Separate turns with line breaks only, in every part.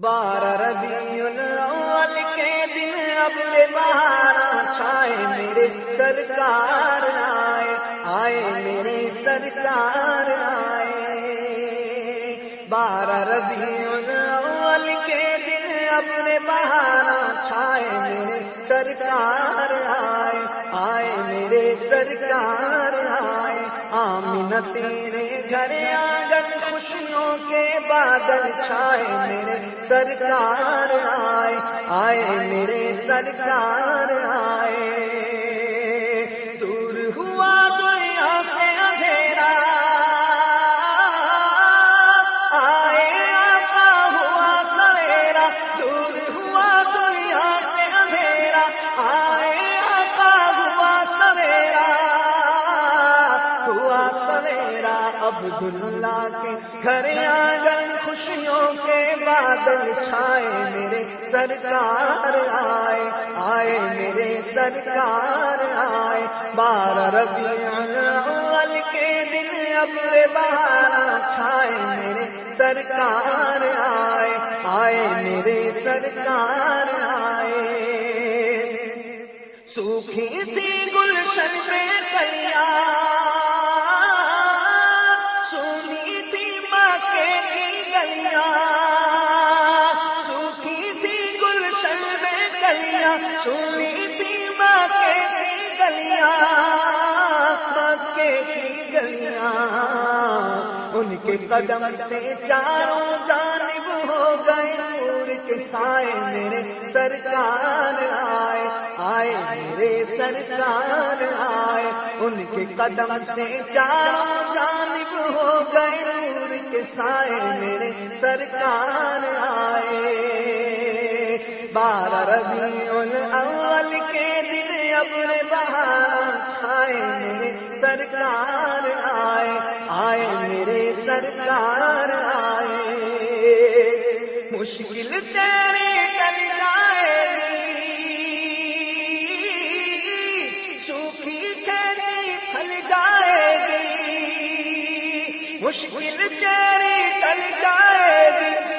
بارہ ربیع الاول کے دن اپنے بہارا چھائے میرے سرکار آئے آئے میرے سرکار آئے۔ بارہ ربیع الاول کے دن اپنے بہارا چھائے میرے سرکار آئے آئے میرے سرکار آمین، تیرے گھر آنگن خوشیوں کے بادل چھائے، میرے سرکار آئے آئے میرے سرکار آئے۔ عبداللہ کے گھر آنگن خوشیوں کے بادل چھائے میرے سرکار آئے آئے میرے سرکار آئے۔ بارہ ربیع الاول کے دن ابر بہارا چھائے میرے سرکار آئے آئے میرے سرکار آئے۔ سوکھی تھی گلشن میں کلیا کلیاں تھی مکے کی گلیاں مکے کی گلیاں۔ ان کے قدم سے چاروں جانب ہو گئے نور کے سائے میرے سرکار آئے آئے میرے سرکار آئے۔ ان کے قدم سے چاروں جانب ہو گئے نور کے سائے میرے سرکار آئے۔ بارہ ربیع الاول کے دن اپنے بہار چھائے میرے سرکار آئے آئے میرے سرکار آئے۔ مشکل تیرے کل جائے گی، سوکھی تیری پھل جائے گی۔ مشکل تیری کل جائے گی۔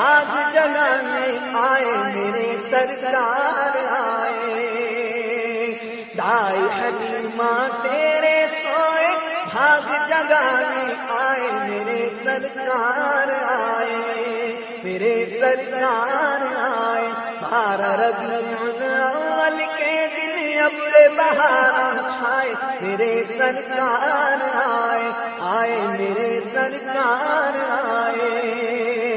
سوئے جگانے آئے، میرے سرکار آئے۔ دائی حلیمہ تیرے سوئے بھاگ جگانے آئے، میرے سرکار آئے۔ میرے سرکار آئے، بارہ ربیع الاول کے دن ابر بہارا چھائے۔ میرے سرکار آئے آئے میرے سرکار آئے۔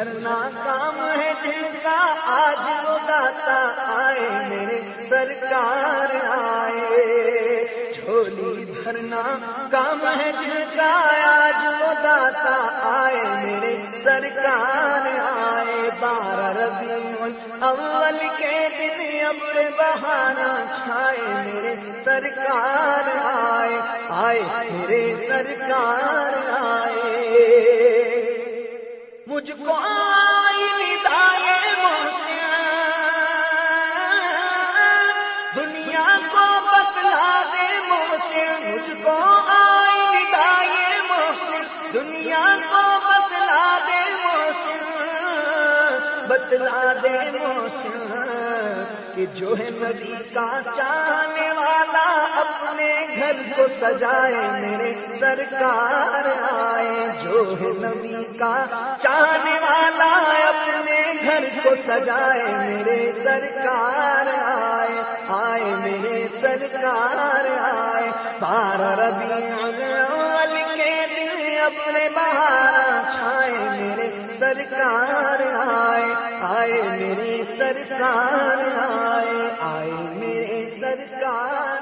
جھولی بھرنا کام ہے جن کا آج وہ داتا آئے، میرے سرکار آئے۔ جھولی بھرنا کام ہے جن کا آج وہ داتا آئے، میرے سرکار آئے۔ بارہ ربیع اول کے دن ابر بہانا چھائے، میرے سرکار آئے۔ آئے، میرے سرکار آئے۔ مجھ کو آئی ندائے محسن دنیا کو بتلا دے محسن مجھ کو آئی ندائے محسن دنیا کو بتلا دے محسن بتلا دے محسن کہ جو ہے نبی کا چاہنے والا اپنے گھر کو سجائے میرے سرکار آئے۔ جو ہے نبی کا چاہنے والا اپنے گھر کو سجائے میرے سرکار آئے۔ آئے میرے سرکار آئے۔ بارہ ربیع اپنے بہارا چھائے میرے سرکار آئے آئے میرے سرکار آئے آئے میرے سرکار